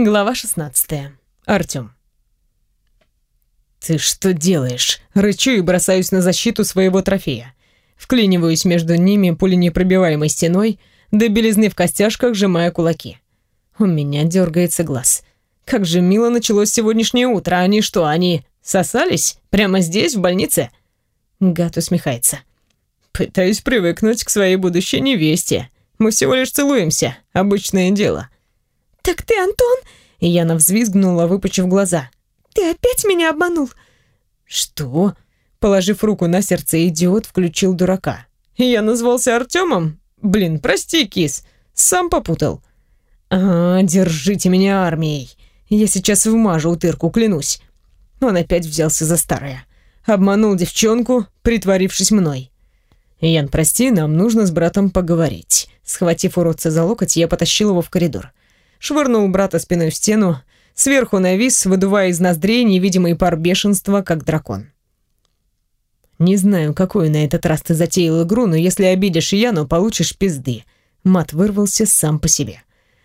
Глава 16. Артём. «Ты что делаешь?» Рычу и бросаюсь на защиту своего трофея. Вклиниваюсь между ними пуленепробиваемой стеной, до белизны в костяшках сжимая кулаки. У меня дергается глаз. Как же мило началось сегодняшнее утро. Они что, они сосались? Прямо здесь, в больнице? Гад усмехается. Пытаюсь привыкнуть к своей будущей невесте. Мы всего лишь целуемся. Обычное дело. «Так ты Антон?» Яна взвизгнула, выпучив глаза. «Ты опять меня обманул?» «Что?» Положив руку на сердце, идиот включил дурака. «Я назвался Артемом? Блин, прости, кис, сам попутал». «А, держите меня армией. Я сейчас вмажу утырку, клянусь». Он опять взялся за старое. Обманул девчонку, притворившись мной. «Ян, прости, нам нужно с братом поговорить». Схватив уродца за локоть, я потащил его в коридор швырнул брата спиной в стену, сверху навис, выдувая из ноздрей невидимый пар бешенства, как дракон. «Не знаю, какую на этот раз ты затеял игру, но если обидишь Яну, получишь пизды». Мат вырвался сам по себе.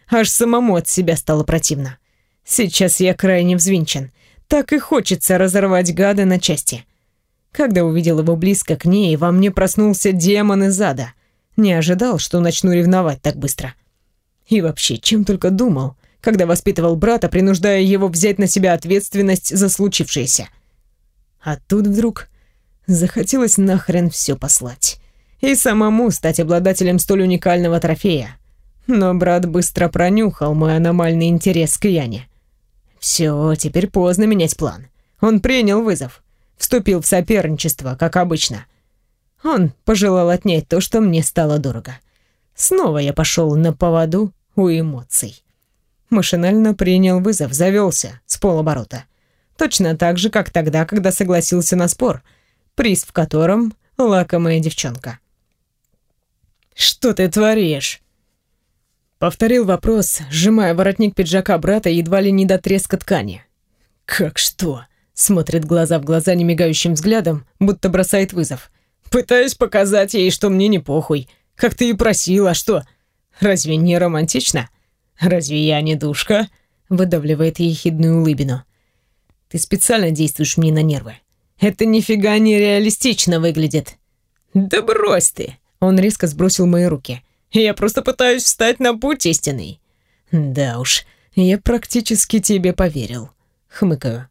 Аж самому от себя стало противно. Сейчас я крайне взвинчен. Так и хочется разорвать гада на части. Когда увидел его близко к ней, во мне проснулся демон из ада. Не ожидал, что начну ревновать так быстро. И вообще, чем только думал, когда воспитывал брата, принуждая его взять на себя ответственность за случившееся. А тут вдруг захотелось нахрен все послать. И самому стать обладателем столь уникального трофея. Но брат быстро пронюхал мой аномальный интерес к Яне. Все, теперь поздно менять план. Он принял вызов. Вступил в соперничество, как обычно. Он пожелал отнять то, что мне стало дорого. Снова я пошел на поводу у эмоций. Машинально принял вызов, завелся с полоборота. Точно так же, как тогда, когда согласился на спор, приз в котором лакомая девчонка. «Что ты творишь?» Повторил вопрос, сжимая воротник пиджака брата едва ли не до треска ткани. «Как что?» Смотрит глаза в глаза немигающим взглядом, будто бросает вызов. «Пытаюсь показать ей, что мне не похуй. Как ты и просила, что? Разве не романтично? Разве я не душка?» Выдавливает ехидную улыбину. «Ты специально действуешь мне на нервы. Это нифига не реалистично выглядит». «Да брось ты!» Он резко сбросил мои руки. «Я просто пытаюсь встать на путь истинный». «Да уж, я практически тебе поверил». Хмыкаю.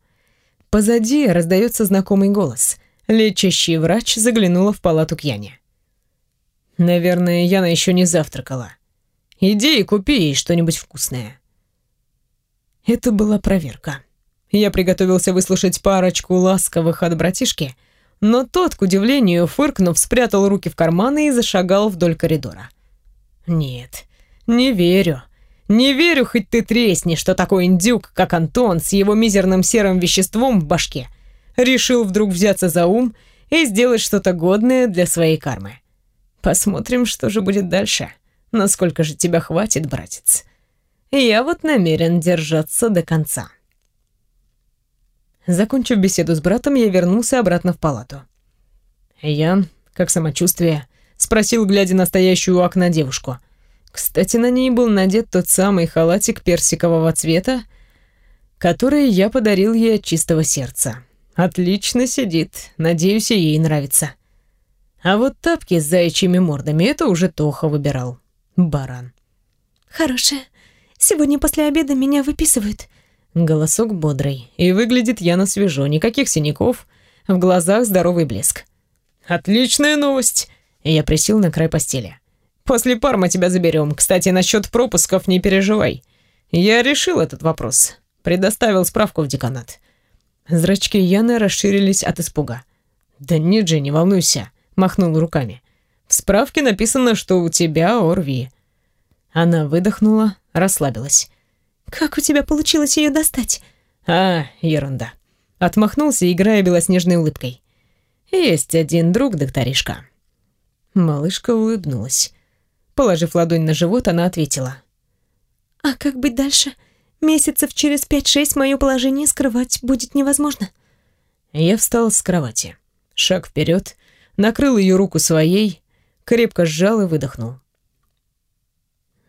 Позади раздается знакомый голос. Лечащий врач заглянула в палату к Яне. Наверное, Яна еще не завтракала. Иди и купи что-нибудь вкусное. Это была проверка. Я приготовился выслушать парочку ласковых от братишки, но тот, к удивлению, фыркнув, спрятал руки в карманы и зашагал вдоль коридора. Нет, не верю. Не верю, хоть ты тресни, что такой индюк, как Антон, с его мизерным серым веществом в башке, решил вдруг взяться за ум и сделать что-то годное для своей кармы. Посмотрим, что же будет дальше. Насколько же тебя хватит, братец? Я вот намерен держаться до конца. Закончив беседу с братом, я вернулся обратно в палату. «Ян, как самочувствие?» — спросил, глядя на стоящую у окна девушку. Кстати, на ней был надет тот самый халатик персикового цвета, который я подарил ей от чистого сердца. Отлично сидит, надеюсь, ей нравится. А вот тапки с заячьими мордами — это уже Тоха выбирал. Баран. «Хорошая. Сегодня после обеда меня выписывают». Голосок бодрый. И выглядит Яна свежо. Никаких синяков. В глазах здоровый блеск. «Отличная новость!» Я присел на край постели. «После пар мы тебя заберем. Кстати, насчет пропусков не переживай. Я решил этот вопрос. Предоставил справку в деканат». Зрачки Яны расширились от испуга. «Да нет же, не волнуйся», — махнул руками. В справке написано, что у тебя ОРВИ». Она выдохнула, расслабилась. «Как у тебя получилось ее достать?» «А, ерунда». Отмахнулся, играя белоснежной улыбкой. «Есть один друг, докторишка». Малышка улыбнулась. Положив ладонь на живот, она ответила. «А как быть дальше? Месяцев через пять-шесть мое положение скрывать будет невозможно». Я встал с кровати. Шаг вперед, накрыл ее руку своей, крепко сжал и выдохнул.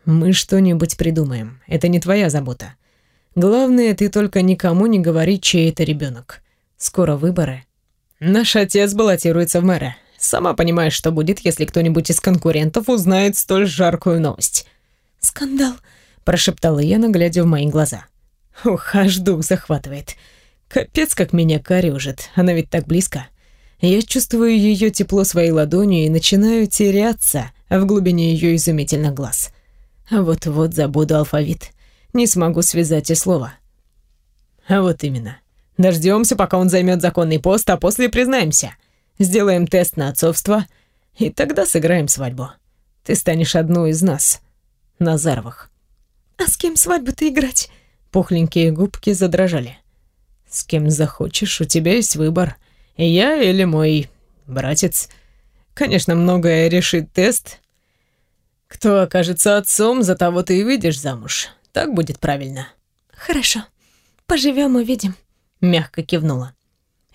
«Мы что-нибудь придумаем. Это не твоя забота. Главное, ты только никому не говори, чей это ребенок. Скоро выборы. Наш отец баллотируется в мэра. Сама понимаешь, что будет, если кто-нибудь из конкурентов узнает столь жаркую новость. «Скандал», — прошептала Яна, глядя в мои глаза. Ух, аж дух захватывает. Капец, как меня корежит. Она ведь так близко. Я чувствую ее тепло своей ладонью и начинаю теряться в глубине ее изумительных глаз. Вот-вот забуду алфавит. Не смогу связать и слова. А вот именно. Дождемся, пока он займет законный пост, а после признаемся. Сделаем тест на отцовство, и тогда сыграем свадьбу. Ты станешь одной из нас, Назаровых. «А с кем свадьбу-то играть?» Пухленькие губки задрожали. «С кем захочешь, у тебя есть выбор. Я или мой братец. Конечно, многое решит тест. Кто окажется отцом, за того ты и выйдешь замуж. Так будет правильно». «Хорошо. Поживем увидим», — мягко кивнула.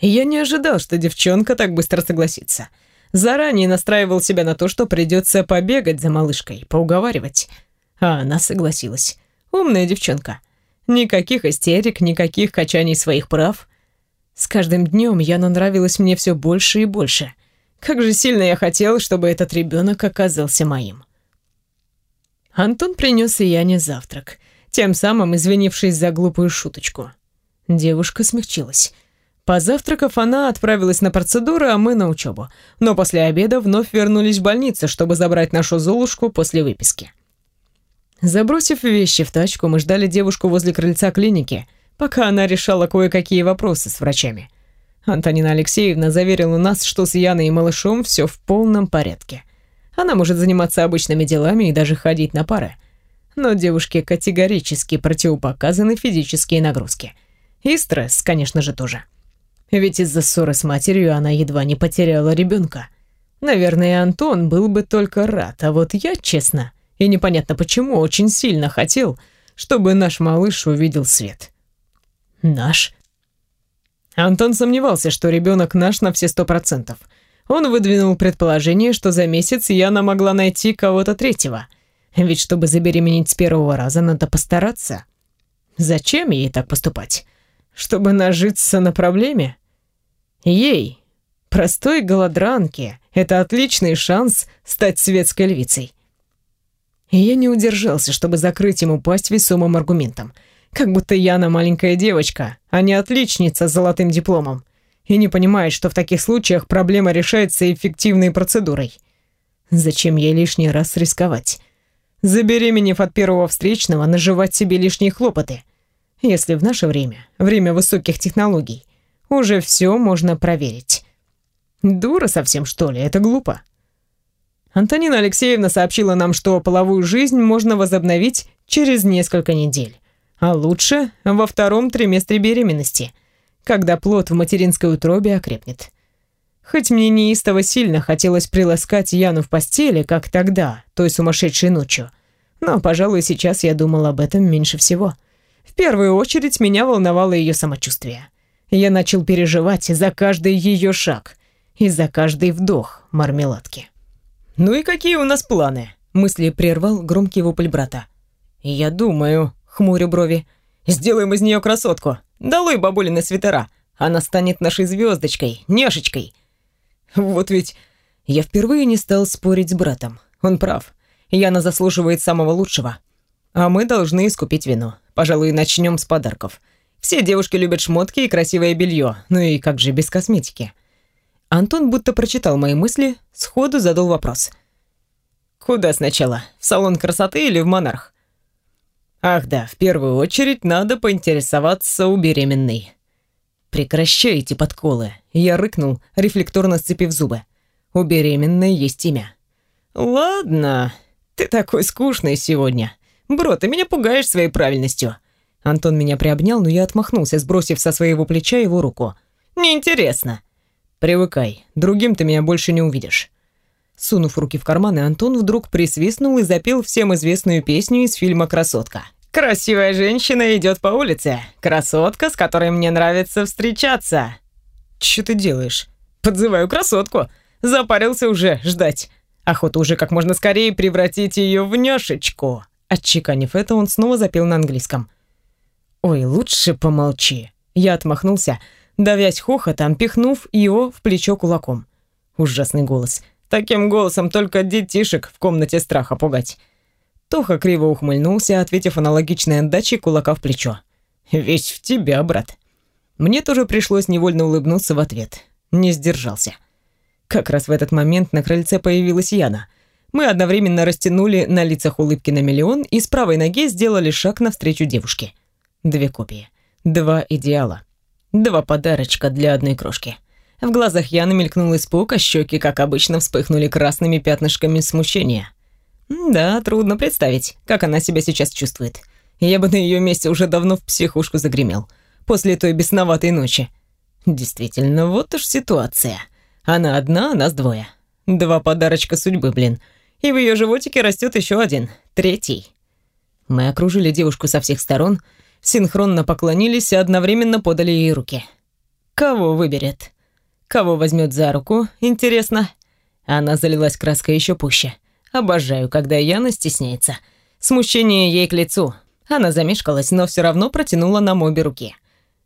Я не ожидал, что девчонка так быстро согласится. Заранее настраивал себя на то, что придется побегать за малышкой, поуговаривать. А она согласилась. Умная девчонка. Никаких истерик, никаких качаний своих прав. С каждым днем Яна нравилась мне все больше и больше. Как же сильно я хотел, чтобы этот ребенок оказался моим. Антон принес Яне завтрак, тем самым извинившись за глупую шуточку. Девушка смягчилась. Позавтракав, она отправилась на процедуры, а мы на учебу. Но после обеда вновь вернулись в больницу, чтобы забрать нашу Золушку после выписки. Забросив вещи в тачку, мы ждали девушку возле крыльца клиники, пока она решала кое-какие вопросы с врачами. Антонина Алексеевна заверила нас, что с Яной и малышом все в полном порядке. Она может заниматься обычными делами и даже ходить на пары. Но девушке категорически противопоказаны физические нагрузки. И стресс, конечно же, тоже. Ведь из-за ссоры с матерью она едва не потеряла ребенка. Наверное, Антон был бы только рад, а вот я, честно, и непонятно почему, очень сильно хотел, чтобы наш малыш увидел свет. Наш? Антон сомневался, что ребенок наш на все сто процентов. Он выдвинул предположение, что за месяц Яна могла найти кого-то третьего. Ведь чтобы забеременеть с первого раза, надо постараться. Зачем ей так поступать? Чтобы нажиться на проблеме? Ей, простой голодранке, это отличный шанс стать светской львицей. И я не удержался, чтобы закрыть ему пасть весомым аргументом. Как будто Яна маленькая девочка, а не отличница с золотым дипломом. И не понимает, что в таких случаях проблема решается эффективной процедурой. Зачем ей лишний раз рисковать? Забеременев от первого встречного, наживать себе лишние хлопоты. Если в наше время, время высоких технологий, уже все можно проверить. Дура совсем, что ли? Это глупо. Антонина Алексеевна сообщила нам, что половую жизнь можно возобновить через несколько недель. А лучше во втором триместре беременности, когда плод в материнской утробе окрепнет. Хоть мне неистово сильно хотелось приласкать Яну в постели, как тогда, той сумасшедшей ночью, но, пожалуй, сейчас я думал об этом меньше всего. В первую очередь меня волновало ее самочувствие. Я начал переживать за каждый ее шаг и за каждый вдох мармеладки. «Ну и какие у нас планы?» Мысли прервал громкий вопль брата. «Я думаю», — хмурю брови, — «сделаем из нее красотку. Долой бабулины свитера. Она станет нашей звездочкой, нешечкой». Вот ведь я впервые не стал спорить с братом. Он прав. Яна заслуживает самого лучшего. А мы должны искупить вину. Пожалуй, начнем с подарков. Все девушки любят шмотки и красивое белье, ну и как же без косметики. Антон будто прочитал мои мысли, сходу задал вопрос. «Куда сначала? В салон красоты или в монарх?» «Ах да, в первую очередь надо поинтересоваться у беременной». «Прекращайте подколы!» Я рыкнул, рефлекторно сцепив зубы. «У беременной есть имя». «Ладно, ты такой скучный сегодня. Бро, ты меня пугаешь своей правильностью». Антон меня приобнял, но я отмахнулся, сбросив со своего плеча его руку. «Неинтересно». «Привыкай, другим ты меня больше не увидишь». Сунув руки в карманы, Антон вдруг присвистнул и запел всем известную песню из фильма «Красотка». «Красивая женщина идет по улице. Красотка, с которой мне нравится встречаться». «Чё ты делаешь?» «Подзываю красотку. Запарился уже ждать. Охота уже как можно скорее превратить ее в няшечку». Отчеканив это, он снова запел на английском. Ой, лучше помолчи. Я отмахнулся, давясь хохотом, пихнув его в плечо кулаком. Ужасный голос. Таким голосом только детишек в комнате страха пугать. Тоха криво ухмыльнулся, ответив аналогичной отдачей кулака в плечо. «Весь в тебя, брат». Мне тоже пришлось невольно улыбнуться в ответ. Не сдержался. Как раз в этот момент на крыльце появилась Яна. Мы одновременно растянули на лицах улыбки на миллион и с правой ноги сделали шаг навстречу девушке. Две копии. Два идеала. Два подарочка для одной крошки. В глазах Яны мелькнул испуг, а щеки, как обычно, вспыхнули красными пятнышками смущения. Да, трудно представить, как она себя сейчас чувствует. Я бы на ее месте уже давно в психушку загремел. После той бесноватой ночи. Действительно, вот уж ситуация. Она одна, а нас двое. Два подарочка судьбы, блин. И в ее животике растет еще один, третий. Мы окружили девушку со всех сторон, синхронно поклонились и одновременно подали ей руки. Кого выберет? Кого возьмет за руку, интересно? Она залилась краской еще пуще. Обожаю, когда Яна стесняется. Смущение ей к лицу. Она замешкалась, но все равно протянула нам обе руки.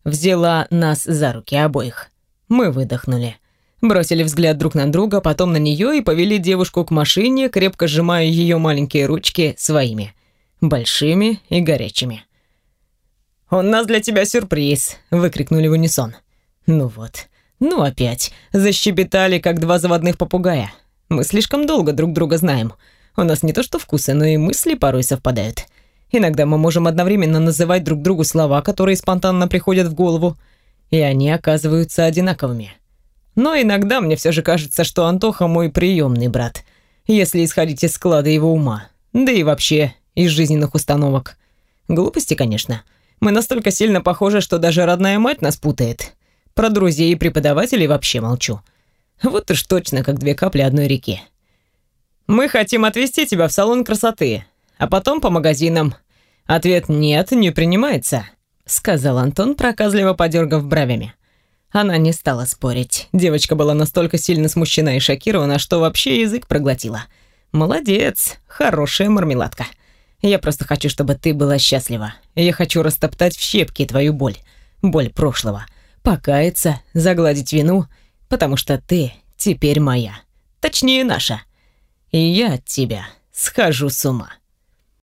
Взяла нас за руки обоих. Мы выдохнули. Бросили взгляд друг на друга, потом на нее и повели девушку к машине, крепко сжимая ее маленькие ручки своими. Большими и горячими. «У нас для тебя сюрприз!» — выкрикнули в унисон. «Ну вот. Ну опять. Защебетали, как два заводных попугая. Мы слишком долго друг друга знаем. У нас не то что вкусы, но и мысли порой совпадают. Иногда мы можем одновременно называть друг другу слова, которые спонтанно приходят в голову, и они оказываются одинаковыми. Но иногда мне все же кажется, что Антоха мой приемный брат, если исходить из склада его ума, да и вообще из жизненных установок. Глупости, конечно. Мы настолько сильно похожи, что даже родная мать нас путает. Про друзей и преподавателей вообще молчу. Вот уж точно, как две капли одной реки. Мы хотим отвезти тебя в салон красоты, а потом по магазинам. Ответ «нет» не принимается», — сказал Антон, проказливо подергав бровями. Она не стала спорить. Девочка была настолько сильно смущена и шокирована, что вообще язык проглотила. «Молодец, хорошая мармеладка. Я просто хочу, чтобы ты была счастлива. Я хочу растоптать в щепки твою боль, боль прошлого, покаяться, загладить вину — потому что ты теперь моя. Точнее, наша. И я от тебя схожу с ума.